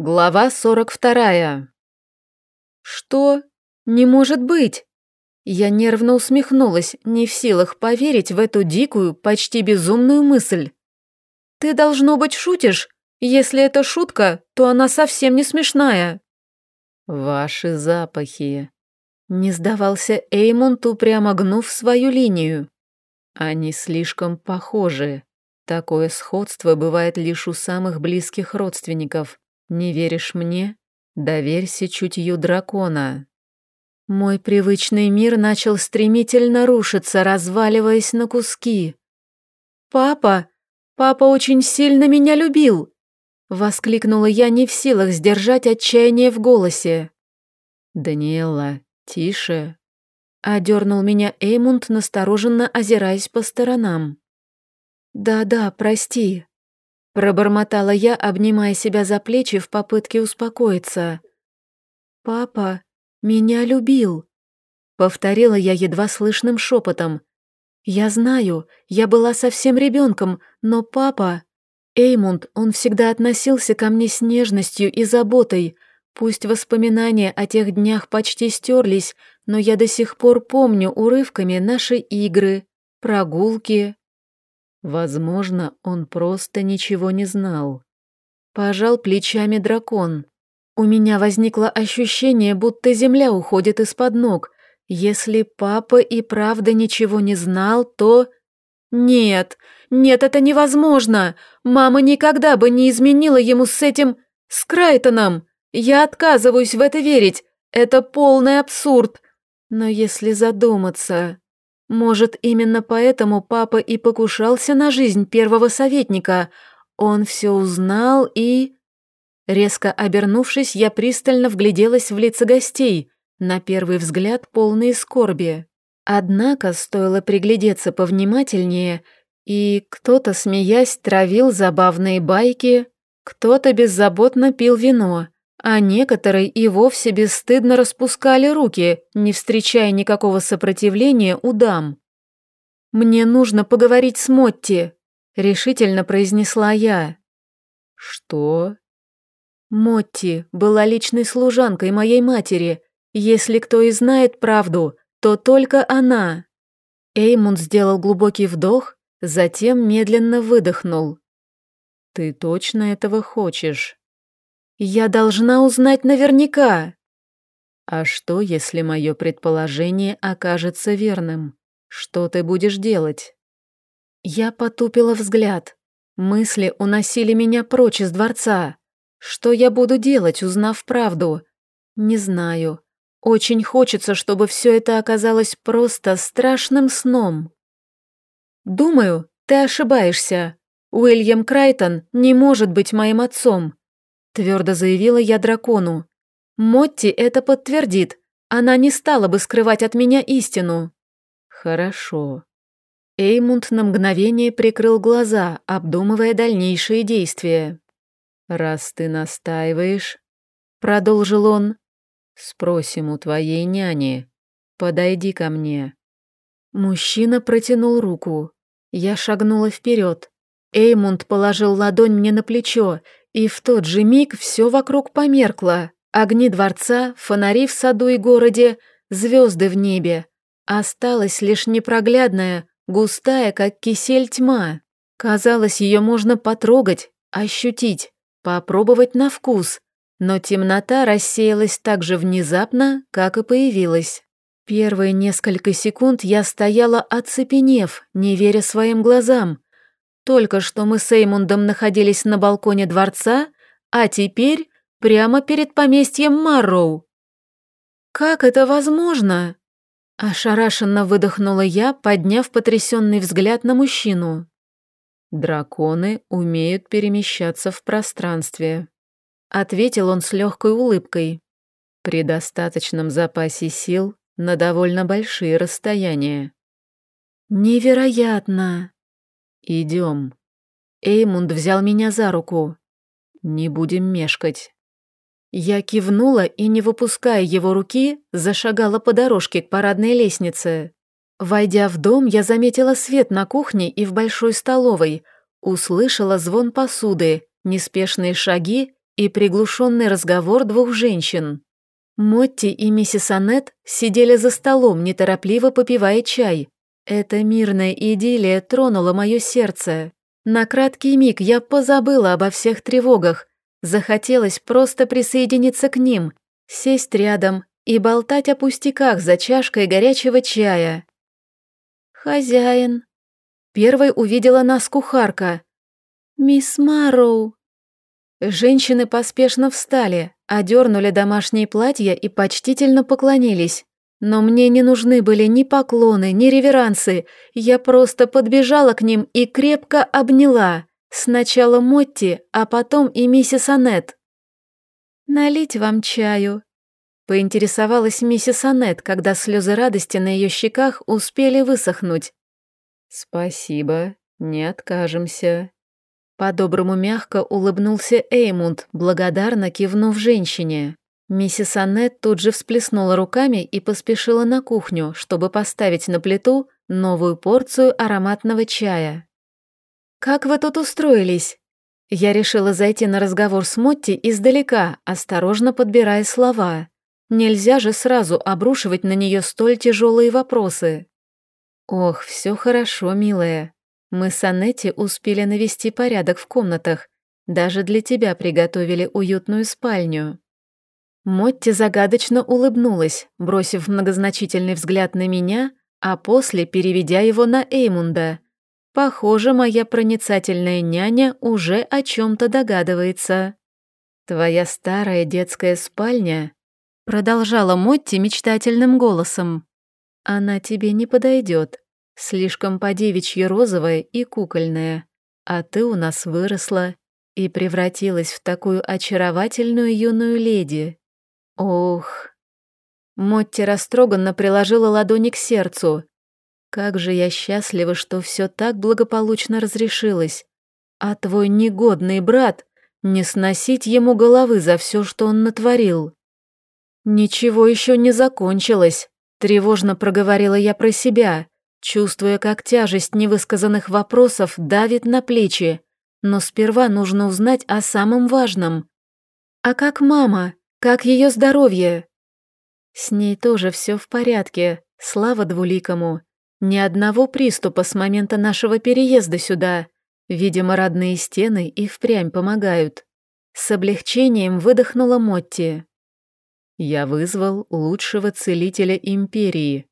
Глава 42. Что? Не может быть! Я нервно усмехнулась, не в силах поверить в эту дикую, почти безумную мысль. Ты, должно быть, шутишь? Если это шутка, то она совсем не смешная. Ваши запахи. Не сдавался Эймонд, упрямо гнув свою линию. Они слишком похожи. Такое сходство бывает лишь у самых близких родственников. Не веришь мне? Доверься чутью дракона. Мой привычный мир начал стремительно рушиться, разваливаясь на куски. «Папа! Папа очень сильно меня любил!» Воскликнула я не в силах сдержать отчаяние в голосе. «Даниэла, тише!» Одернул меня Эймунд, настороженно озираясь по сторонам. «Да-да, прости», Пробормотала я, обнимая себя за плечи в попытке успокоиться. «Папа меня любил», — повторила я едва слышным шепотом. «Я знаю, я была совсем ребенком, но папа...» Эймунд, он всегда относился ко мне с нежностью и заботой. Пусть воспоминания о тех днях почти стерлись, но я до сих пор помню урывками наши игры, прогулки, Возможно, он просто ничего не знал. Пожал плечами дракон. У меня возникло ощущение, будто земля уходит из-под ног. Если папа и правда ничего не знал, то... Нет, нет, это невозможно. Мама никогда бы не изменила ему с этим... с Крайтоном. Я отказываюсь в это верить. Это полный абсурд. Но если задуматься... Может, именно поэтому папа и покушался на жизнь первого советника. Он все узнал и... Резко обернувшись, я пристально вгляделась в лица гостей, на первый взгляд полные скорби. Однако стоило приглядеться повнимательнее, и кто-то, смеясь, травил забавные байки, кто-то беззаботно пил вино, а некоторые и вовсе бесстыдно распускали руки, не встречая никакого сопротивления у дам. «Мне нужно поговорить с Мотти», — решительно произнесла я. «Что?» Мотти была личной служанкой моей матери. Если кто и знает правду, то только она. Эймунд сделал глубокий вдох, затем медленно выдохнул. «Ты точно этого хочешь?» Я должна узнать наверняка. А что, если мое предположение окажется верным? Что ты будешь делать? Я потупила взгляд. Мысли уносили меня прочь из дворца. Что я буду делать, узнав правду? Не знаю. Очень хочется, чтобы все это оказалось просто страшным сном. Думаю, ты ошибаешься. Уильям Крайтон не может быть моим отцом. Твердо заявила я дракону. Мотти это подтвердит. Она не стала бы скрывать от меня истину. Хорошо. Эймунд на мгновение прикрыл глаза, обдумывая дальнейшие действия. «Раз ты настаиваешь», — продолжил он, — «спросим у твоей няни. Подойди ко мне». Мужчина протянул руку. Я шагнула вперед. Эймунд положил ладонь мне на плечо, и в тот же миг все вокруг померкло. Огни дворца, фонари в саду и городе, звезды в небе. Осталась лишь непроглядная, густая, как кисель тьма. Казалось, ее можно потрогать, ощутить, попробовать на вкус. Но темнота рассеялась так же внезапно, как и появилась. Первые несколько секунд я стояла оцепенев, не веря своим глазам. Только что мы с Эймундом находились на балконе дворца, а теперь прямо перед поместьем Марроу. «Как это возможно?» Ошарашенно выдохнула я, подняв потрясенный взгляд на мужчину. «Драконы умеют перемещаться в пространстве», — ответил он с легкой улыбкой. «При достаточном запасе сил на довольно большие расстояния». «Невероятно!» «Идем». Эймунд взял меня за руку. «Не будем мешкать». Я кивнула и, не выпуская его руки, зашагала по дорожке к парадной лестнице. Войдя в дом, я заметила свет на кухне и в большой столовой, услышала звон посуды, неспешные шаги и приглушенный разговор двух женщин. Мотти и миссис Аннет сидели за столом, неторопливо попивая чай. Эта мирная идиллия тронула мое сердце. На краткий миг я позабыла обо всех тревогах. Захотелось просто присоединиться к ним, сесть рядом и болтать о пустяках за чашкой горячего чая. «Хозяин». Первой увидела нас кухарка. «Мисс Марроу». Женщины поспешно встали, одернули домашние платья и почтительно поклонились. Но мне не нужны были ни поклоны, ни реверансы. Я просто подбежала к ним и крепко обняла. Сначала Мотти, а потом и миссис Аннет. «Налить вам чаю?» Поинтересовалась миссис Аннет, когда слезы радости на ее щеках успели высохнуть. «Спасибо, не откажемся». По-доброму мягко улыбнулся Эймунд, благодарно кивнув женщине. Миссис Аннет тут же всплеснула руками и поспешила на кухню, чтобы поставить на плиту новую порцию ароматного чая. «Как вы тут устроились?» Я решила зайти на разговор с Мотти издалека, осторожно подбирая слова. Нельзя же сразу обрушивать на нее столь тяжелые вопросы. Ох, все хорошо, милая. Мы с Аннетти успели навести порядок в комнатах. Даже для тебя приготовили уютную спальню. Мотти загадочно улыбнулась, бросив многозначительный взгляд на меня, а после переведя его на Эймунда. Похоже, моя проницательная няня уже о чем-то догадывается. Твоя старая детская спальня Продолжала Мотти мечтательным голосом. «Она тебе не подойдет. Слишком подевичьи розовая и кукольная. А ты у нас выросла и превратилась в такую очаровательную юную леди. Ох!» Мотти растроганно приложила ладони к сердцу. «Как же я счастлива, что все так благополучно разрешилось. А твой негодный брат, не сносить ему головы за все, что он натворил». «Ничего еще не закончилось», — тревожно проговорила я про себя, чувствуя, как тяжесть невысказанных вопросов давит на плечи. Но сперва нужно узнать о самом важном. «А как мама? Как ее здоровье?» «С ней тоже все в порядке, слава двуликому. Ни одного приступа с момента нашего переезда сюда. Видимо, родные стены и впрямь помогают». С облегчением выдохнула Мотти. Я вызвал лучшего целителя империи.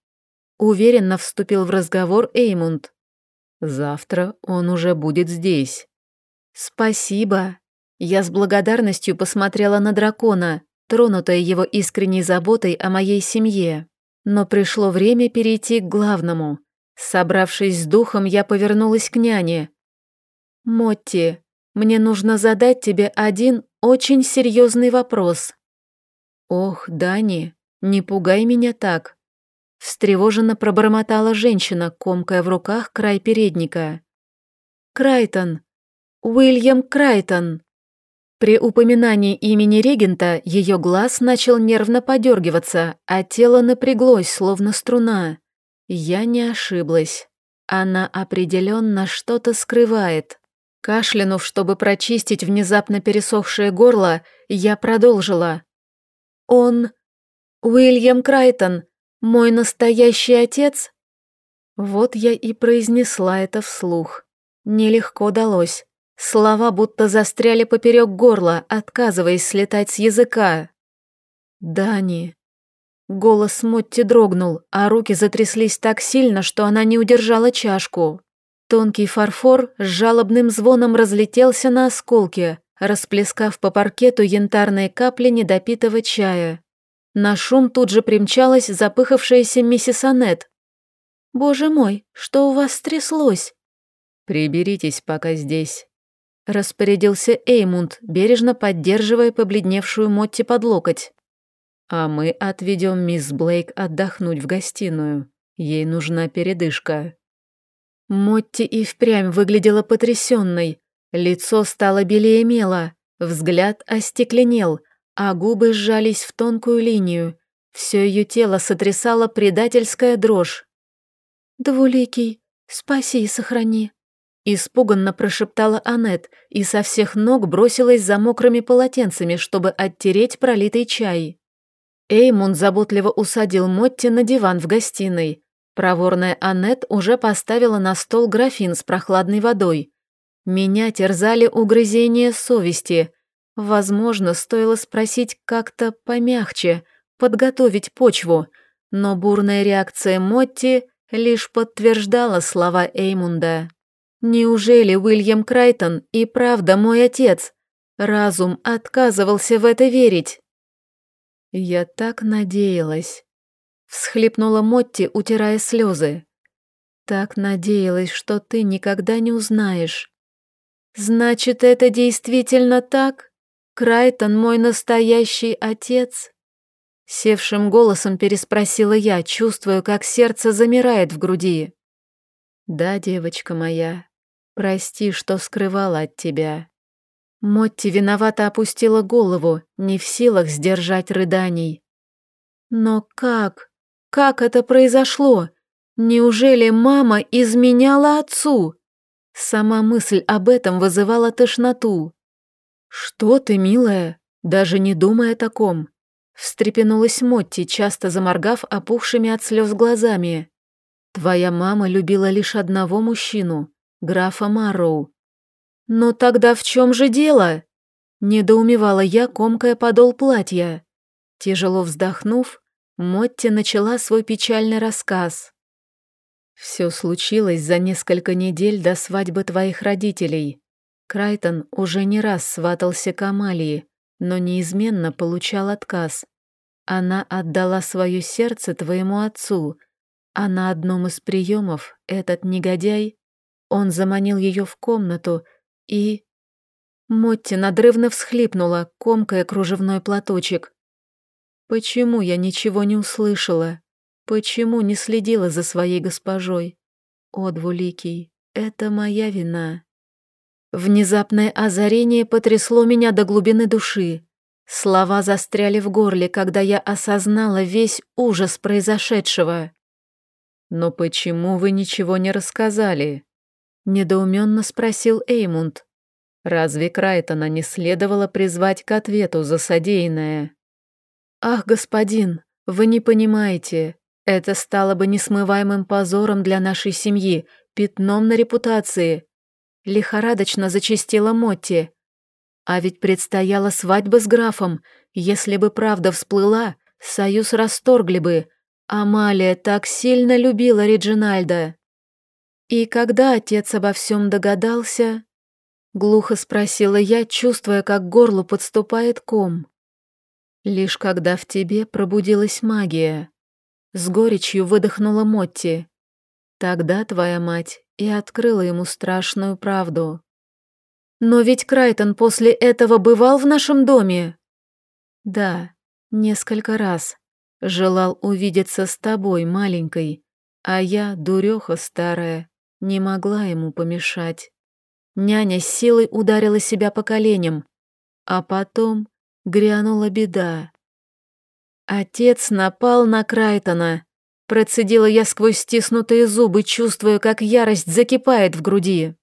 Уверенно вступил в разговор Эймунд. Завтра он уже будет здесь. Спасибо. Я с благодарностью посмотрела на дракона, тронутая его искренней заботой о моей семье. Но пришло время перейти к главному. Собравшись с духом, я повернулась к няне. «Мотти, мне нужно задать тебе один очень серьезный вопрос. «Ох, Дани, не пугай меня так!» Встревоженно пробормотала женщина, комкая в руках край передника. «Крайтон! Уильям Крайтон!» При упоминании имени регента ее глаз начал нервно подергиваться, а тело напряглось, словно струна. Я не ошиблась. Она определенно что-то скрывает. Кашлянув, чтобы прочистить внезапно пересохшее горло, я продолжила. Он... Уильям Крайтон, мой настоящий отец? Вот я и произнесла это вслух. Нелегко далось. Слова будто застряли поперек горла, отказываясь слетать с языка. «Дани». Голос Мотти дрогнул, а руки затряслись так сильно, что она не удержала чашку. Тонкий фарфор с жалобным звоном разлетелся на осколки, расплескав по паркету янтарные капли недопитого чая. На шум тут же примчалась запыхавшаяся миссис Аннет. «Боже мой, что у вас стряслось?» «Приберитесь пока здесь», — распорядился Эймунд, бережно поддерживая побледневшую Мотти под локоть. «А мы отведем мисс Блейк отдохнуть в гостиную. Ей нужна передышка». Мотти и впрямь выглядела потрясенной, Лицо стало белее мела, взгляд остекленел, а губы сжались в тонкую линию. Все ее тело сотрясало предательская дрожь. «Двуликий, спаси и сохрани. Испуганно прошептала Аннет и со всех ног бросилась за мокрыми полотенцами, чтобы оттереть пролитый чай. Эймун заботливо усадил Мотти на диван в гостиной. Проворная Аннет уже поставила на стол графин с прохладной водой. Меня терзали угрызения совести. Возможно, стоило спросить как-то помягче, подготовить почву, но бурная реакция Мотти лишь подтверждала слова Эймунда. Неужели Уильям Крайтон и правда мой отец? Разум отказывался в это верить. Я так надеялась. Всхлипнула Мотти, утирая слезы. Так надеялась, что ты никогда не узнаешь. Значит, это действительно так? Крайтон мой настоящий отец? Севшим голосом переспросила я, чувствуя, как сердце замирает в груди. «Да, девочка моя, прости, что скрывала от тебя». Мотти виновато опустила голову, не в силах сдержать рыданий. «Но как? Как это произошло? Неужели мама изменяла отцу?» Сама мысль об этом вызывала тошноту. «Что ты, милая? Даже не думай о таком!» Встрепенулась Мотти, часто заморгав опухшими от слез глазами. Твоя мама любила лишь одного мужчину, графа Марроу. Но тогда в чем же дело? Недоумевала я, комкая подол платья. Тяжело вздохнув, Мотти начала свой печальный рассказ. Все случилось за несколько недель до свадьбы твоих родителей. Крайтон уже не раз сватался к Амалии, но неизменно получал отказ. Она отдала свое сердце твоему отцу, а на одном из приемов этот негодяй, он заманил ее в комнату и... Мотти надрывно всхлипнула, комкая кружевной платочек. Почему я ничего не услышала? Почему не следила за своей госпожой? О, двуликий, это моя вина. Внезапное озарение потрясло меня до глубины души. Слова застряли в горле, когда я осознала весь ужас произошедшего. «Но почему вы ничего не рассказали?» — недоуменно спросил Эймунд. «Разве Крайтона не следовало призвать к ответу за содеянное?» «Ах, господин, вы не понимаете. Это стало бы несмываемым позором для нашей семьи, пятном на репутации». Лихорадочно зачастила Мотти. А ведь предстояла свадьба с графом. Если бы правда всплыла, союз расторгли бы, Амалия так сильно любила Реджинальда. И когда отец обо всем догадался, глухо спросила я, чувствуя, как к горлу подступает ком. Лишь когда в тебе пробудилась магия. С горечью выдохнула Мотти. Тогда твоя мать и открыла ему страшную правду. Но ведь Крайтон после этого бывал в нашем доме. Да, несколько раз. Желал увидеться с тобой, маленькой, а я, дуреха старая, не могла ему помешать. Няня с силой ударила себя по коленям, а потом грянула беда. Отец напал на Крайтона. Процедила я сквозь стиснутые зубы, чувствуя, как ярость закипает в груди.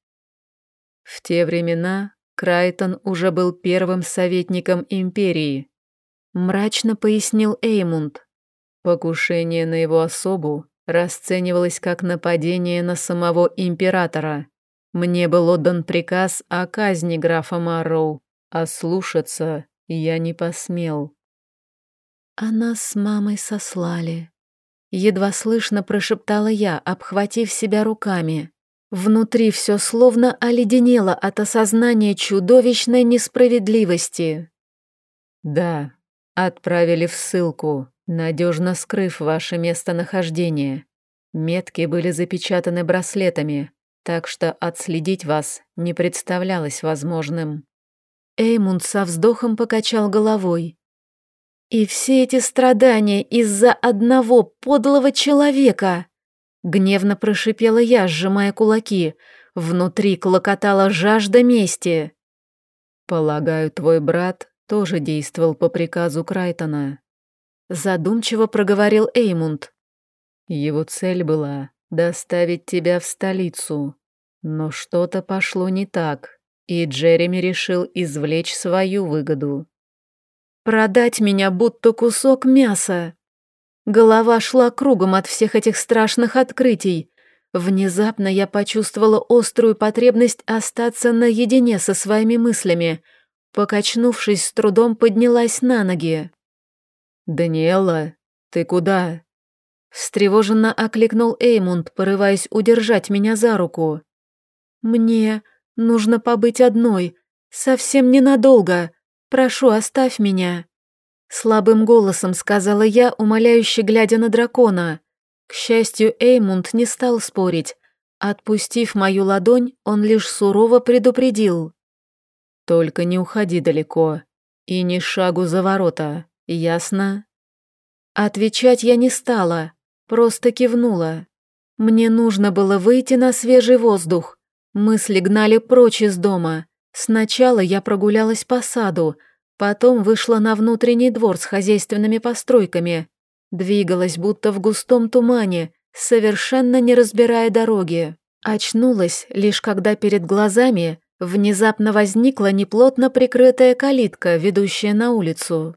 В те времена Крайтон уже был первым советником империи, мрачно пояснил Эймунд. Покушение на его особу расценивалось как нападение на самого императора. Мне был отдан приказ о казни графа Марроу, а слушаться я не посмел. А нас с мамой сослали. Едва слышно прошептала я, обхватив себя руками. Внутри все словно оледенело от осознания чудовищной несправедливости. Да, отправили в ссылку, надежно скрыв ваше местонахождение. Метки были запечатаны браслетами, так что отследить вас не представлялось возможным. Эймунд со вздохом покачал головой. И все эти страдания из-за одного подлого человека. Гневно прошипела я, сжимая кулаки. Внутри клокотала жажда мести. Полагаю, твой брат тоже действовал по приказу Крайтона. Задумчиво проговорил Эймунд. Его цель была доставить тебя в столицу. Но что-то пошло не так, и Джереми решил извлечь свою выгоду. «Продать меня будто кусок мяса!» Голова шла кругом от всех этих страшных открытий. Внезапно я почувствовала острую потребность остаться наедине со своими мыслями. Покачнувшись, с трудом поднялась на ноги. «Даниэла, ты куда?» Встревоженно окликнул Эймунд, порываясь удержать меня за руку. «Мне нужно побыть одной, совсем ненадолго. Прошу, оставь меня». Слабым голосом сказала я, умоляюще глядя на дракона. К счастью, Эймунд не стал спорить. Отпустив мою ладонь, он лишь сурово предупредил. «Только не уходи далеко. И ни шагу за ворота, ясно?» Отвечать я не стала. Просто кивнула. Мне нужно было выйти на свежий воздух. Мысли гнали прочь из дома. Сначала я прогулялась по саду, потом вышла на внутренний двор с хозяйственными постройками. Двигалась будто в густом тумане, совершенно не разбирая дороги. Очнулась, лишь когда перед глазами внезапно возникла неплотно прикрытая калитка, ведущая на улицу.